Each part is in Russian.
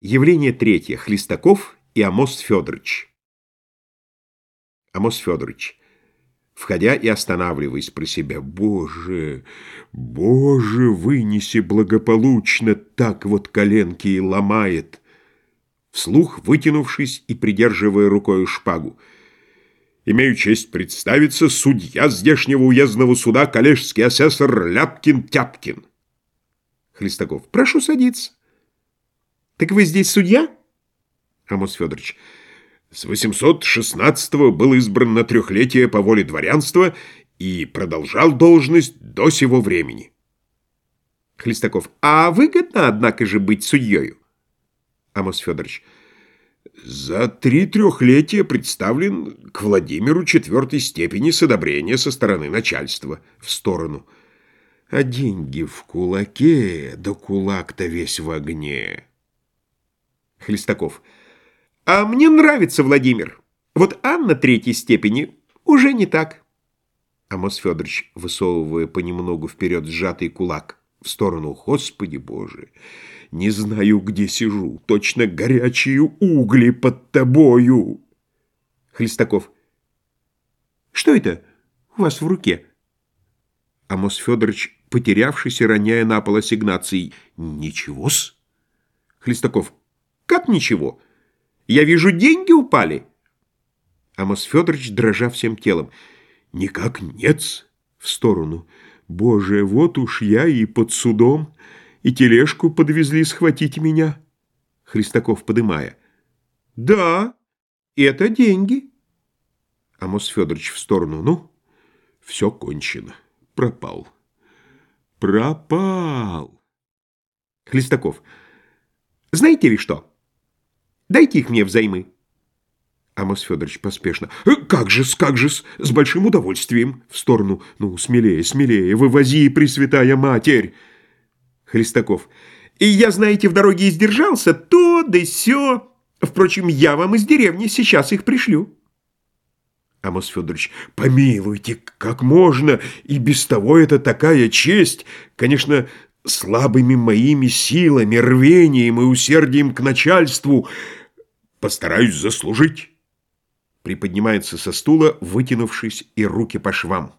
Явление третье. Хлестаков и Амос Федорович. Амос Федорович, входя и останавливаясь про себя. «Боже, Боже, вынеси благополучно, так вот коленки и ломает!» Вслух, вытянувшись и придерживая рукой шпагу. «Имею честь представиться, судья здешнего уездного суда, коллежский асессор Ляпкин-Тяпкин». Хлестаков. «Прошу садиться». Так вы здесь судья? Амос Федорович. С 816-го был избран на трехлетие по воле дворянства и продолжал должность до сего времени. Хлестаков. А выгодно, однако же, быть судьею? Амос Федорович. За три трехлетия представлен к Владимиру четвертой степени с одобрения со стороны начальства в сторону. А деньги в кулаке, да кулак-то весь в огне. Хлестаков. А мне нравится Владимир. Вот Анна третьей степени уже не так. Амос Федорович, высовывая понемногу вперед сжатый кулак в сторону «Господи Боже!» Не знаю, где сижу, точно горячие угли под тобою. Хлестаков. Что это у вас в руке? Амос Федорович, потерявшийся, роняя на пол ассигнации. Ничего-с. Хлестаков. Как ничего? Я вижу, деньги упали. Амос Федорович, дрожа всем телом. Никак нет в сторону. Боже, вот уж я и под судом, и тележку подвезли схватить меня. Христаков, подымая. Да, это деньги. Амос Федорович в сторону. Ну, все кончено. Пропал. Пропал. Хлестаков. Знаете ли что? Дайте их мне взаймы. Амос Федорович поспешно. «Э, «Как же-с, как же-с, с большим удовольствием!» В сторону. «Ну, смелее, смелее, вывози, Пресвятая Матерь!» Хлестаков. «И я, знаете, в дороге издержался, то да сё. Впрочем, я вам из деревни сейчас их пришлю». Амос Федорович. «Помилуйте, как можно, и без того это такая честь. Конечно, слабыми моими силами, рвением и усердием к начальству – Постараюсь заслужить. Приподнимается со стула, вытянувшись и руки по швам.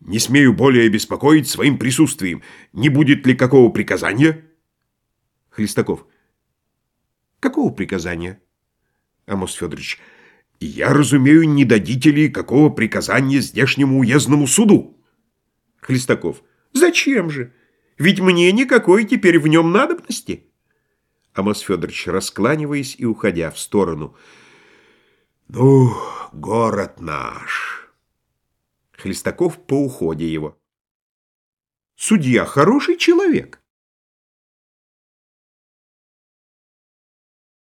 Не смею более беспокоить своим присутствием. Не будет ли какого приказания? Хлестаков. Какого приказания? Амос Федорович. Я разумею, не дадите ли какого приказания здешнему уездному суду? Хлестаков. Зачем же? Ведь мне никакой теперь в нем надобности. Амос Федорович, раскланиваясь и уходя в сторону. «Ну, город наш!» Хлестаков по уходе его. «Судья хороший человек.